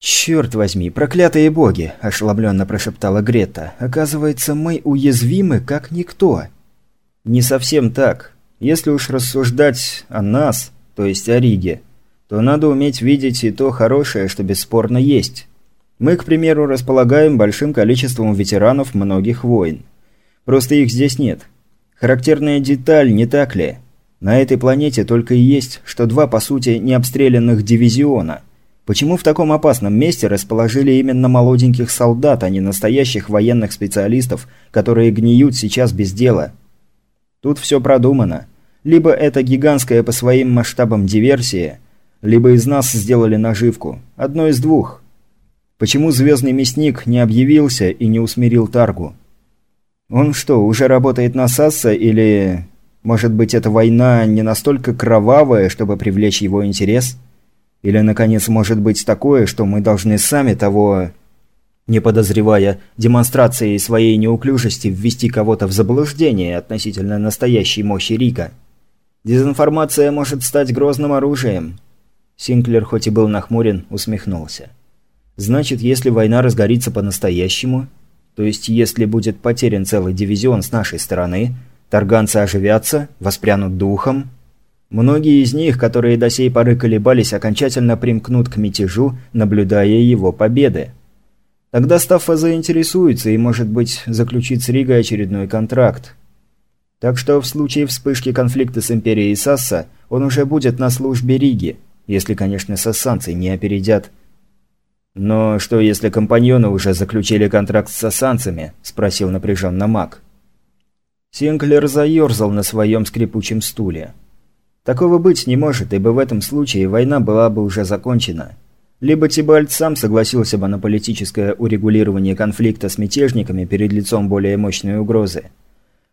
«Черт возьми, проклятые боги!» – ошеломленно прошептала Грета. «Оказывается, мы уязвимы, как никто». «Не совсем так. Если уж рассуждать о нас, то есть о Риге, то надо уметь видеть и то хорошее, что бесспорно есть. Мы, к примеру, располагаем большим количеством ветеранов многих войн. Просто их здесь нет. Характерная деталь, не так ли? На этой планете только и есть, что два, по сути, необстрелянных дивизиона – Почему в таком опасном месте расположили именно молоденьких солдат, а не настоящих военных специалистов, которые гниют сейчас без дела? Тут все продумано. Либо это гигантская по своим масштабам диверсия, либо из нас сделали наживку. Одно из двух. Почему Звездный Мясник не объявился и не усмирил Таргу? Он что, уже работает на Сасса или... Может быть, эта война не настолько кровавая, чтобы привлечь его интерес? Или, наконец, может быть такое, что мы должны сами того, не подозревая демонстрацией своей неуклюжести, ввести кого-то в заблуждение относительно настоящей мощи Рика? Дезинформация может стать грозным оружием. Синклер, хоть и был нахмурен, усмехнулся. Значит, если война разгорится по-настоящему, то есть если будет потерян целый дивизион с нашей стороны, торганцы оживятся, воспрянут духом, Многие из них, которые до сей поры колебались, окончательно примкнут к мятежу, наблюдая его победы. Тогда Стаффа заинтересуется и, может быть, заключит с Ригой очередной контракт. Так что в случае вспышки конфликта с Империей Сасса он уже будет на службе Риги, если, конечно, сассанцы не опередят. «Но что, если компаньоны уже заключили контракт с сассанцами?» – спросил напряженно маг. Синклер заерзал на своем скрипучем стуле. Такого быть не может, ибо в этом случае война была бы уже закончена. Либо Тибальт сам согласился бы на политическое урегулирование конфликта с мятежниками перед лицом более мощной угрозы.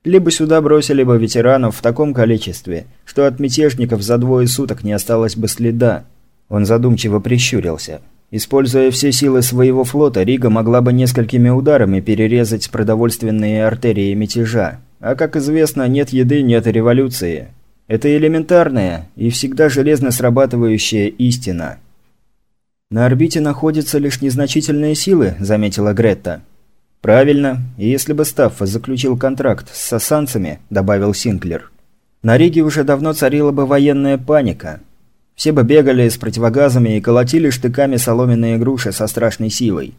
Либо сюда бросили бы ветеранов в таком количестве, что от мятежников за двое суток не осталось бы следа. Он задумчиво прищурился. Используя все силы своего флота, Рига могла бы несколькими ударами перерезать продовольственные артерии мятежа. А как известно, нет еды – нет революции. Это элементарная и всегда железно срабатывающая истина. «На орбите находятся лишь незначительные силы», – заметила Гретта. «Правильно. И если бы Стаффа заключил контракт с сосанцами», – добавил Синклер, – «на Риге уже давно царила бы военная паника. Все бы бегали с противогазами и колотили штыками соломенные груши со страшной силой.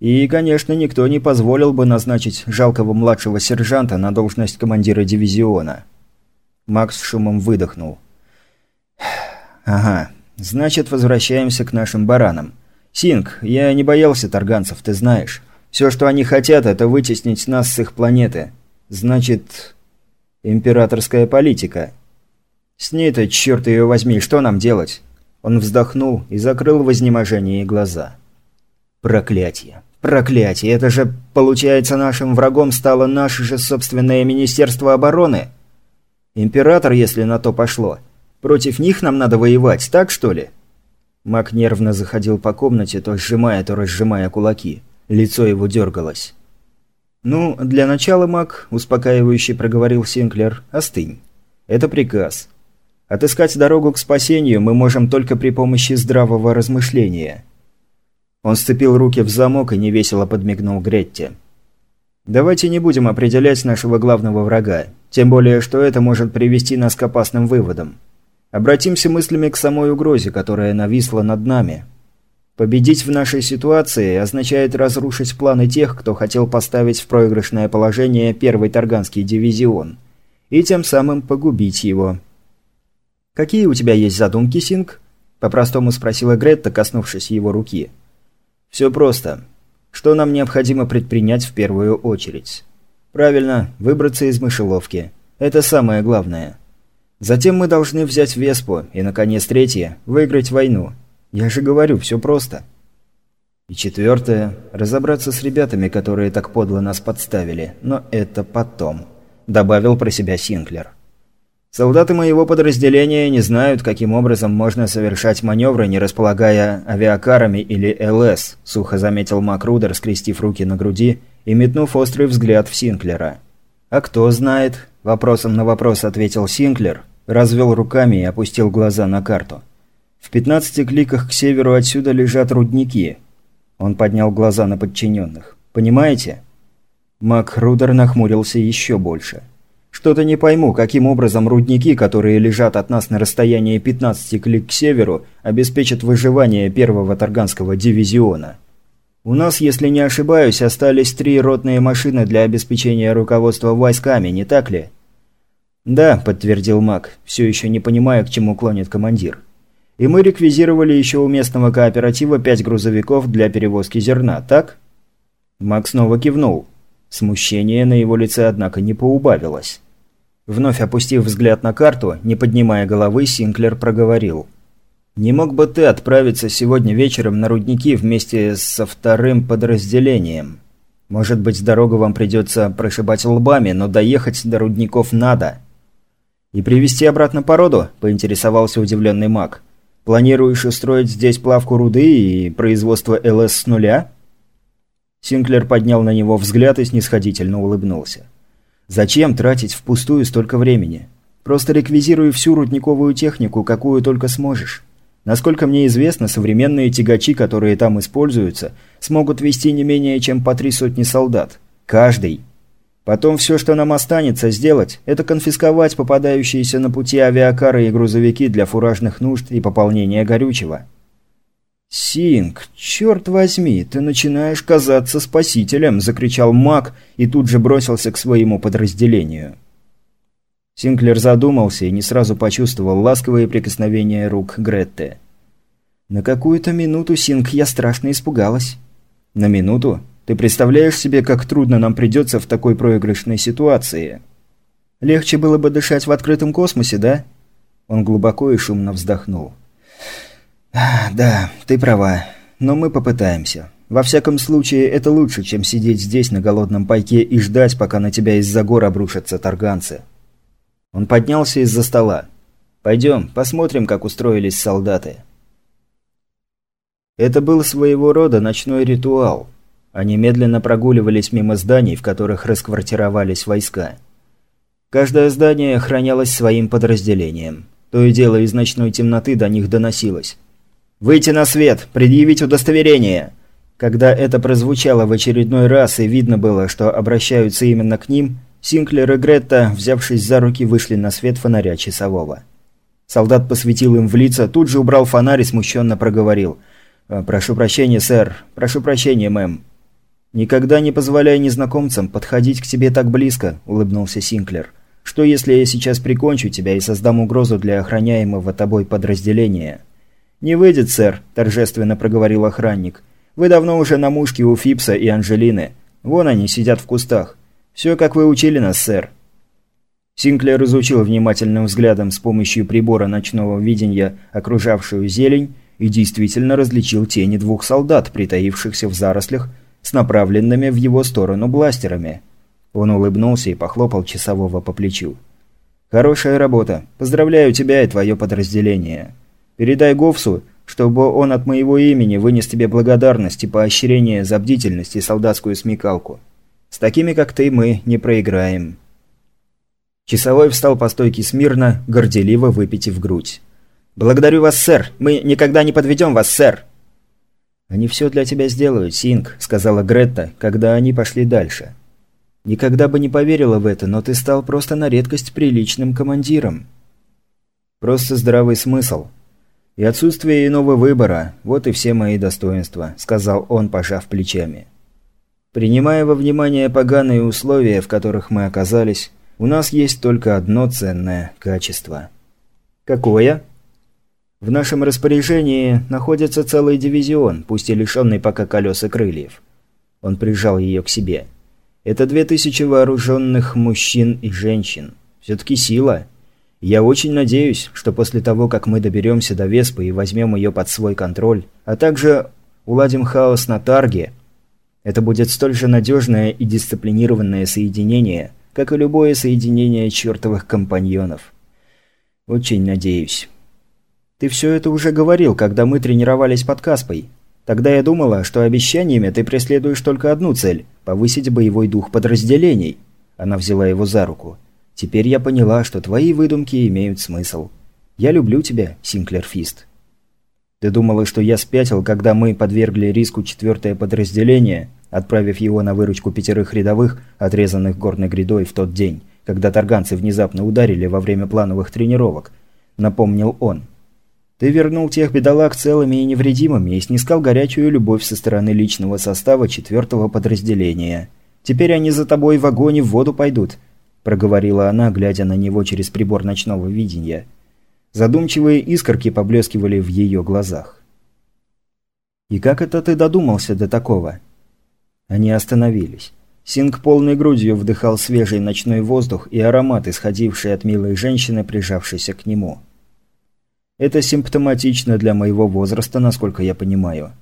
И, конечно, никто не позволил бы назначить жалкого младшего сержанта на должность командира дивизиона». Макс шумом выдохнул. «Ага, значит, возвращаемся к нашим баранам. Синг, я не боялся тарганцев, ты знаешь. Все, что они хотят, это вытеснить нас с их планеты. Значит, императорская политика. С ней-то, черт ее возьми, что нам делать?» Он вздохнул и закрыл в изнеможении глаза. «Проклятие! Проклятие! Это же, получается, нашим врагом стало наше же собственное Министерство обороны!» Император, если на то пошло. Против них нам надо воевать, так что ли?» Мак нервно заходил по комнате, то сжимая, то разжимая кулаки. Лицо его дергалось. «Ну, для начала, Мак», – успокаивающе проговорил Синклер, – «остынь. Это приказ. Отыскать дорогу к спасению мы можем только при помощи здравого размышления». Он сцепил руки в замок и невесело подмигнул Гретте. Давайте не будем определять нашего главного врага, тем более, что это может привести нас к опасным выводам. Обратимся мыслями к самой угрозе, которая нависла над нами. Победить в нашей ситуации означает разрушить планы тех, кто хотел поставить в проигрышное положение первый Тарганский дивизион, и тем самым погубить его. «Какие у тебя есть задумки, Синг?» – по-простому спросила Гретта, коснувшись его руки. «Все просто. Что нам необходимо предпринять в первую очередь? Правильно, выбраться из мышеловки. Это самое главное. Затем мы должны взять Веспу, и, наконец, третье – выиграть войну. Я же говорю, все просто. И четвертое – разобраться с ребятами, которые так подло нас подставили. Но это потом. Добавил про себя Синклер. Солдаты моего подразделения не знают, каким образом можно совершать маневры, не располагая авиакарами или ЛС, сухо заметил Макрудер, скрестив руки на груди и метнув острый взгляд в Синклера. «А кто знает?» – вопросом на вопрос ответил Синклер, развел руками и опустил глаза на карту. «В 15 кликах к северу отсюда лежат рудники. Он поднял глаза на подчиненных. «Понимаете?» Мак Рудер нахмурился еще больше. «Что-то не пойму, каким образом рудники, которые лежат от нас на расстоянии 15 клик к северу, обеспечат выживание первого Тарганского дивизиона. У нас, если не ошибаюсь, остались три ротные машины для обеспечения руководства войсками, не так ли?» «Да», – подтвердил Мак, все еще не понимая, к чему клонит командир. «И мы реквизировали еще у местного кооператива пять грузовиков для перевозки зерна, так?» Мак снова кивнул. Смущение на его лице, однако, не поубавилось. Вновь опустив взгляд на карту, не поднимая головы, Синклер проговорил. «Не мог бы ты отправиться сегодня вечером на рудники вместе со вторым подразделением? Может быть, дорогу вам придется прошибать лбами, но доехать до рудников надо». «И привезти обратно породу?» – поинтересовался удивленный маг. «Планируешь устроить здесь плавку руды и производство ЛС с нуля?» Синклер поднял на него взгляд и снисходительно улыбнулся. «Зачем тратить впустую столько времени? Просто реквизируй всю рудниковую технику, какую только сможешь. Насколько мне известно, современные тягачи, которые там используются, смогут вести не менее чем по три сотни солдат. Каждый. Потом все, что нам останется сделать, это конфисковать попадающиеся на пути авиакары и грузовики для фуражных нужд и пополнения горючего. «Синг, черт возьми, ты начинаешь казаться спасителем!» – закричал маг и тут же бросился к своему подразделению. Синклер задумался и не сразу почувствовал ласковые прикосновения рук Гретты. «На какую-то минуту, Синг, я страшно испугалась». «На минуту? Ты представляешь себе, как трудно нам придется в такой проигрышной ситуации?» «Легче было бы дышать в открытом космосе, да?» Он глубоко и шумно вздохнул. «Да, ты права. Но мы попытаемся. Во всяком случае, это лучше, чем сидеть здесь на голодном пайке и ждать, пока на тебя из-за гор обрушатся тарганцы». Он поднялся из-за стола. «Пойдем, посмотрим, как устроились солдаты». Это был своего рода ночной ритуал. Они медленно прогуливались мимо зданий, в которых расквартировались войска. Каждое здание охранялось своим подразделением. То и дело из ночной темноты до них доносилось. «Выйти на свет! Предъявить удостоверение!» Когда это прозвучало в очередной раз и видно было, что обращаются именно к ним, Синклер и Гретта, взявшись за руки, вышли на свет фонаря часового. Солдат посветил им в лица, тут же убрал фонарь и смущенно проговорил. «Э, «Прошу прощения, сэр. Прошу прощения, мэм». «Никогда не позволяй незнакомцам подходить к тебе так близко», – улыбнулся Синклер. «Что если я сейчас прикончу тебя и создам угрозу для охраняемого тобой подразделения?» «Не выйдет, сэр», – торжественно проговорил охранник. «Вы давно уже на мушке у Фипса и Анжелины. Вон они, сидят в кустах. Все, как вы учили нас, сэр». Синклер изучил внимательным взглядом с помощью прибора ночного видения окружавшую зелень и действительно различил тени двух солдат, притаившихся в зарослях, с направленными в его сторону бластерами. Он улыбнулся и похлопал часового по плечу. «Хорошая работа. Поздравляю тебя и твое подразделение. Передай Говсу, чтобы он от моего имени вынес тебе благодарность и поощрение за бдительность и солдатскую смекалку. С такими, как ты, мы не проиграем». Часовой встал по стойке смирно, горделиво выпитив грудь. «Благодарю вас, сэр. Мы никогда не подведем вас, сэр». «Они все для тебя сделают, Синг», — сказала Гретта, когда они пошли дальше. «Никогда бы не поверила в это, но ты стал просто на редкость приличным командиром». «Просто здравый смысл. «И отсутствие иного выбора – вот и все мои достоинства», – сказал он, пожав плечами. «Принимая во внимание поганые условия, в которых мы оказались, у нас есть только одно ценное качество». «Какое?» «В нашем распоряжении находится целый дивизион, пусть и лишенный пока колес и крыльев». Он прижал ее к себе. «Это две тысячи вооруженных мужчин и женщин. Все-таки сила». Я очень надеюсь, что после того, как мы доберемся до Веспы и возьмем ее под свой контроль, а также уладим хаос на Тарге, это будет столь же надежное и дисциплинированное соединение, как и любое соединение чертовых компаньонов. Очень надеюсь. Ты все это уже говорил, когда мы тренировались под Каспой. Тогда я думала, что обещаниями ты преследуешь только одну цель – повысить боевой дух подразделений. Она взяла его за руку. Теперь я поняла, что твои выдумки имеют смысл. Я люблю тебя, Синклер Фист». Ты думала, что я спятил, когда мы подвергли риску четвертое подразделение, отправив его на выручку пятерых рядовых, отрезанных горной грядой в тот день, когда тарганцы внезапно ударили во время плановых тренировок, напомнил он. Ты вернул тех бедолаг целыми и невредимыми и снискал горячую любовь со стороны личного состава четвертого подразделения. Теперь они за тобой в огонь и в воду пойдут», – проговорила она, глядя на него через прибор ночного видения. Задумчивые искорки поблескивали в ее глазах. «И как это ты додумался до такого?» Они остановились. Синг полной грудью вдыхал свежий ночной воздух и аромат, исходивший от милой женщины, прижавшейся к нему. Это симптоматично для моего возраста, насколько я понимаю.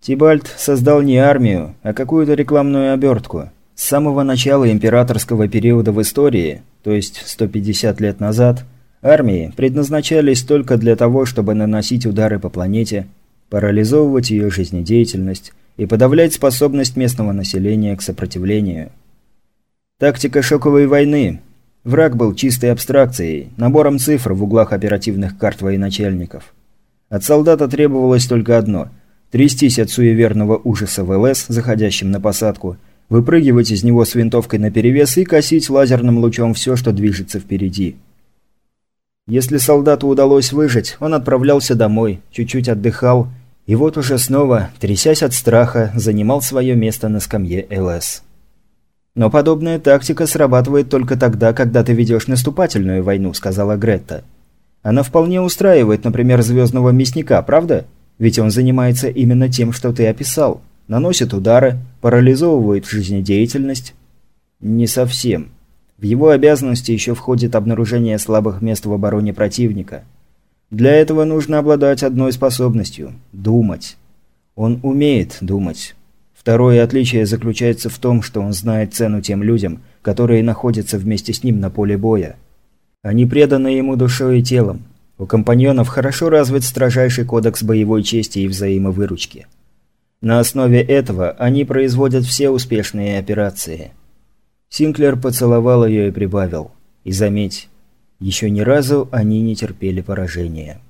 Тибальт создал не армию, а какую-то рекламную обертку. С самого начала императорского периода в истории, то есть 150 лет назад, армии предназначались только для того, чтобы наносить удары по планете, парализовывать ее жизнедеятельность и подавлять способность местного населения к сопротивлению. Тактика шоковой войны, Враг был чистой абстракцией, набором цифр в углах оперативных карт военачальников. От солдата требовалось только одно – трястись от суеверного ужаса в ЛС, заходящим на посадку, выпрыгивать из него с винтовкой наперевес и косить лазерным лучом все, что движется впереди. Если солдату удалось выжить, он отправлялся домой, чуть-чуть отдыхал, и вот уже снова, трясясь от страха, занимал свое место на скамье ЛС. «Но подобная тактика срабатывает только тогда, когда ты ведешь наступательную войну», – сказала Гретта. «Она вполне устраивает, например, звездного мясника, правда? Ведь он занимается именно тем, что ты описал. Наносит удары, парализовывает жизнедеятельность». «Не совсем. В его обязанности еще входит обнаружение слабых мест в обороне противника. Для этого нужно обладать одной способностью – думать. Он умеет думать». Второе отличие заключается в том, что он знает цену тем людям, которые находятся вместе с ним на поле боя. Они преданы ему душой и телом. У компаньонов хорошо развит строжайший кодекс боевой чести и взаимовыручки. На основе этого они производят все успешные операции. Синклер поцеловал ее и прибавил. И заметь, еще ни разу они не терпели поражения.